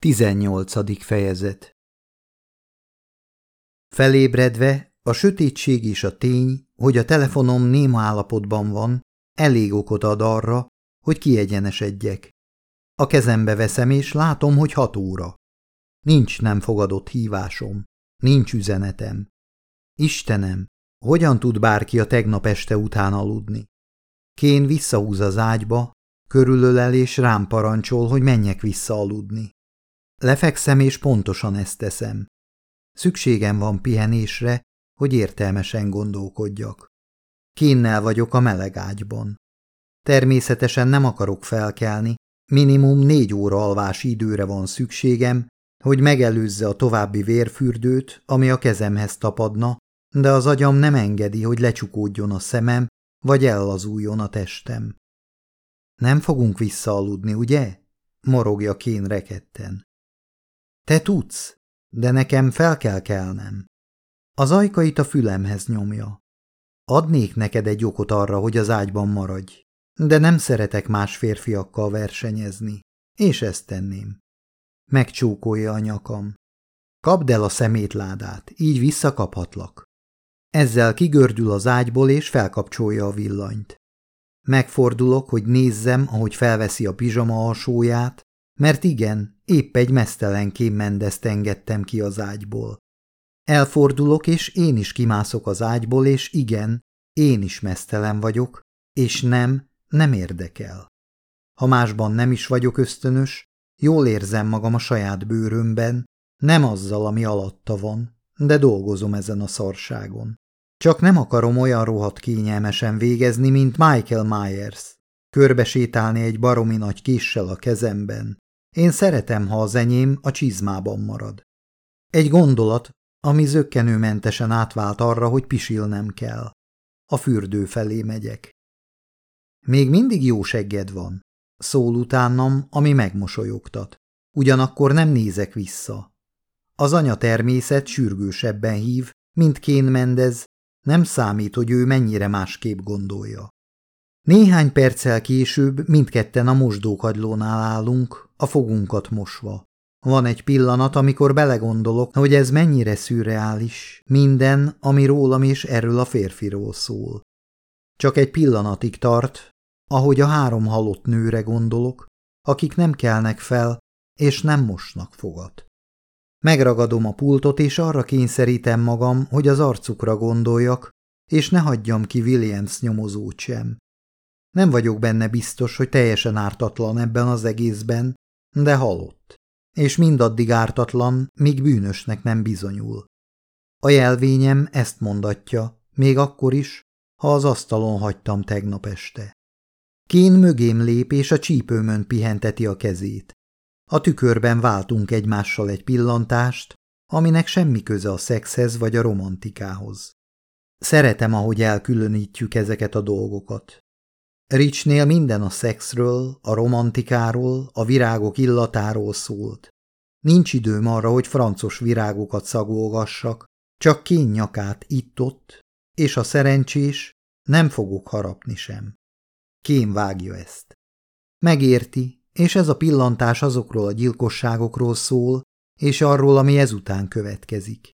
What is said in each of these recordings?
18. fejezet Felébredve, a sötétség és a tény, hogy a telefonom néma állapotban van, elég okot ad arra, hogy kiegyenesedjek. A kezembe veszem, és látom, hogy hat óra. Nincs nem fogadott hívásom, nincs üzenetem. Istenem, hogyan tud bárki a tegnap este után aludni? Kén visszahúz az ágyba, körülölel és rám parancsol, hogy menjek vissza aludni. Lefekszem, és pontosan ezt teszem. Szükségem van pihenésre, hogy értelmesen gondolkodjak. Kénnel vagyok a meleg ágyban. Természetesen nem akarok felkelni, minimum négy óra alvási időre van szükségem, hogy megelőzze a további vérfürdőt, ami a kezemhez tapadna, de az agyam nem engedi, hogy lecsukódjon a szemem, vagy ellazuljon a testem. Nem fogunk visszaaludni, ugye? morogja Kén reketten. Te tudsz, de nekem fel kell kelnem. Az ajkait a fülemhez nyomja. Adnék neked egy okot arra, hogy az ágyban maradj, de nem szeretek más férfiakkal versenyezni, és ezt tenném. Megcsókolja a nyakam. Kapd el a szemétládát, így visszakaphatlak. Ezzel kigördül az ágyból, és felkapcsolja a villanyt. Megfordulok, hogy nézzem, ahogy felveszi a pizsama alsóját, mert igen, épp egy mesztelen kémmendezt engedtem ki az ágyból. Elfordulok, és én is kimászok az ágyból, és igen, én is mesztelen vagyok, és nem, nem érdekel. Ha másban nem is vagyok ösztönös, jól érzem magam a saját bőrömben, nem azzal, ami alatta van, de dolgozom ezen a szarságon. Csak nem akarom olyan rohadt kényelmesen végezni, mint Michael Myers. Körbesétálni egy baromi nagy késsel a kezemben, én szeretem, ha az enyém a csizmában marad. Egy gondolat, ami zöggenőmentesen átvált arra, hogy pisilnem kell. A fürdő felé megyek. Még mindig jó segged van, szól utánam, ami megmosolyogtat. Ugyanakkor nem nézek vissza. Az anya természet sürgősebben hív, mint Kén Mendez, nem számít, hogy ő mennyire másképp gondolja. Néhány perccel később mindketten a mosdókagylónál állunk, a fogunkat mosva. Van egy pillanat, amikor belegondolok, hogy ez mennyire szürreális, minden, ami rólam és erről a férfiról szól. Csak egy pillanatig tart, ahogy a három halott nőre gondolok, akik nem kelnek fel, és nem mosnak fogat. Megragadom a pultot, és arra kényszerítem magam, hogy az arcukra gondoljak, és ne hagyjam ki Williams nyomozót sem. Nem vagyok benne biztos, hogy teljesen ártatlan ebben az egészben, de halott, és mindaddig ártatlan, míg bűnösnek nem bizonyul. A jelvényem ezt mondatja, még akkor is, ha az asztalon hagytam tegnap este. Kén mögém lép, és a csípőmön pihenteti a kezét. A tükörben váltunk egymással egy pillantást, aminek semmi köze a szexhez vagy a romantikához. Szeretem, ahogy elkülönítjük ezeket a dolgokat. Richnél minden a szexről, a romantikáról, a virágok illatáról szólt. Nincs időm arra, hogy francos virágokat szagolgassak, csak kény nyakát itt-ott, és a szerencsés, nem fogok harapni sem. Kém vágja ezt. Megérti, és ez a pillantás azokról a gyilkosságokról szól, és arról, ami ezután következik.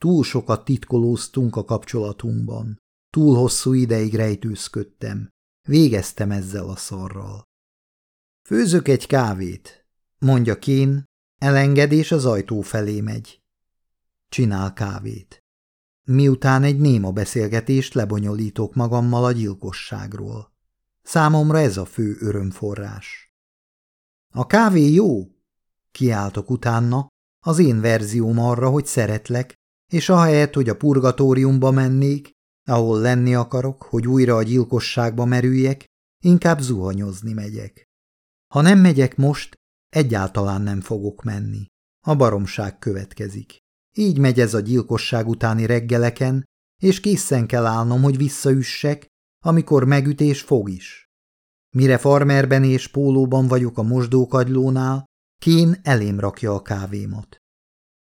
Túl sokat titkolóztunk a kapcsolatunkban. Túl hosszú ideig rejtőzködtem. Végeztem ezzel a szarral. Főzök egy kávét, mondja Kén, elenged és az ajtó felé megy. Csinál kávét. Miután egy néma beszélgetést lebonyolítok magammal a gyilkosságról. Számomra ez a fő örömforrás. A kávé jó? Kiáltok utána, az én verzióm arra, hogy szeretlek, és ahelyett, hogy a purgatóriumba mennék, ahol lenni akarok, hogy újra a gyilkosságba merüljek, inkább zuhanyozni megyek. Ha nem megyek most, egyáltalán nem fogok menni. A baromság következik. Így megy ez a gyilkosság utáni reggeleken, és készen kell állnom, hogy visszaüssek, amikor megütés fog is. Mire farmerben és pólóban vagyok a mosdókagylónál, Kén elém rakja a kávémat.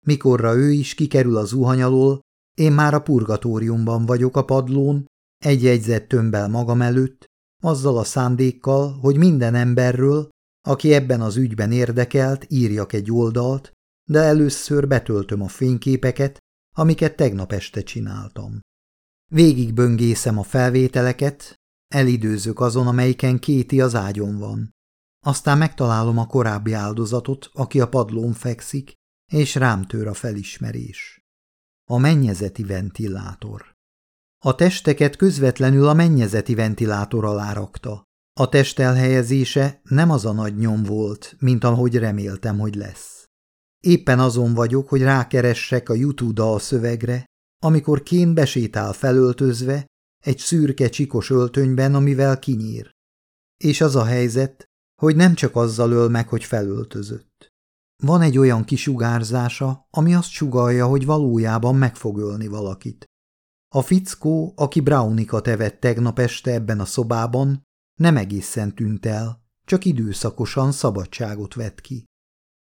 Mikorra ő is kikerül a zuhany alól, én már a purgatóriumban vagyok a padlón, egy jegyzett tömbbel magam előtt, azzal a szándékkal, hogy minden emberről, Aki ebben az ügyben érdekelt, írjak egy oldalt, de először betöltöm a fényképeket, amiket tegnap este csináltam. Végig böngészem a felvételeket, elidőzök azon, amelyiken Kéti az ágyon van. Aztán megtalálom a korábbi áldozatot, aki a padlón fekszik, és rám tör a felismerés. A mennyezeti ventilátor. A testeket közvetlenül a mennyezeti ventilátor alá rakta. A test elhelyezése nem az a nagy nyom volt, mint ahogy reméltem, hogy lesz. Éppen azon vagyok, hogy rákeressek a YouTube a szövegre, amikor Kén besétál felöltözve, egy szürke csikos öltönyben, amivel kinyír. És az a helyzet, hogy nem csak azzal öl meg, hogy felöltözött. Van egy olyan kisugárzása, ami azt sugalja, hogy valójában meg fog ölni valakit. A fickó, aki Brownikat evett tegnap este ebben a szobában, nem egészen tűnt el, csak időszakosan szabadságot vett ki.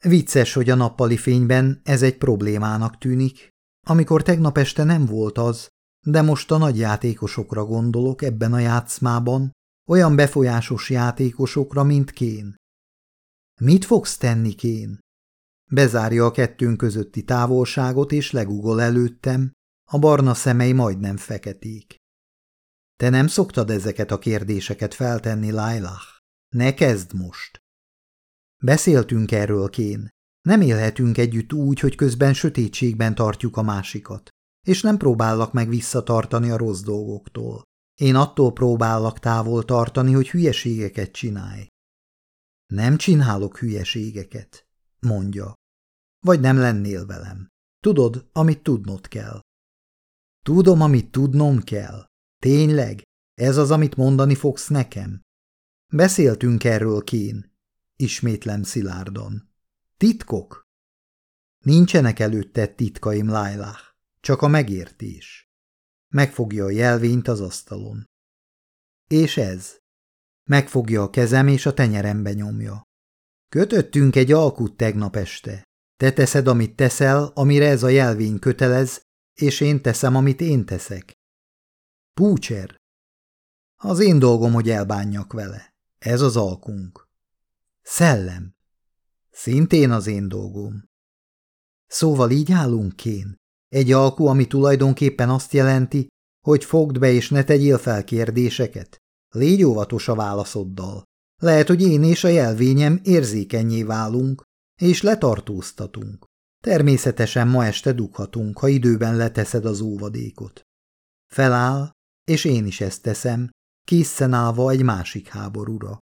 Vicces, hogy a nappali fényben ez egy problémának tűnik, amikor tegnap este nem volt az, de most a nagy játékosokra gondolok ebben a játszmában, olyan befolyásos játékosokra, mint Kén. Mit fogsz tenni, Kén? Bezárja a kettőnk közötti távolságot, és legugol előttem, a barna szemei majdnem feketék. Te nem szoktad ezeket a kérdéseket feltenni, Lailah? Ne kezd most! Beszéltünk erről, Kén. Nem élhetünk együtt úgy, hogy közben sötétségben tartjuk a másikat, és nem próbállak meg visszatartani a rossz dolgoktól. Én attól próbállak távol tartani, hogy hülyeségeket csinálj. Nem csinálok hülyeségeket, mondja. Vagy nem lennél velem. Tudod, amit tudnod kell. Tudom, amit tudnom kell. Tényleg? Ez az, amit mondani fogsz nekem? Beszéltünk erről, Kén. Ismétlem szilárdon. Titkok? Nincsenek előtte titkaim, Lailah, csak a megértés. Megfogja a jelvényt az asztalon. És ez? Megfogja a kezem és a tenyerembe nyomja. Kötöttünk egy alkut tegnap este. Te teszed, amit teszel, amire ez a jelvény kötelez, és én teszem, amit én teszek. Púcser. Az én dolgom, hogy elbánjak vele. Ez az alkunk. Szellem. Szintén az én dolgom. Szóval így állunk, Kén. Egy alkú, ami tulajdonképpen azt jelenti, hogy fogd be és ne tegyél fel kérdéseket. Légy óvatos a válaszoddal. Lehet, hogy én és a jelvényem érzékenyé válunk, és letartóztatunk. Természetesen ma este dughatunk, ha időben leteszed az óvadékot. Feláll, és én is ezt teszem, készen állva egy másik háborúra.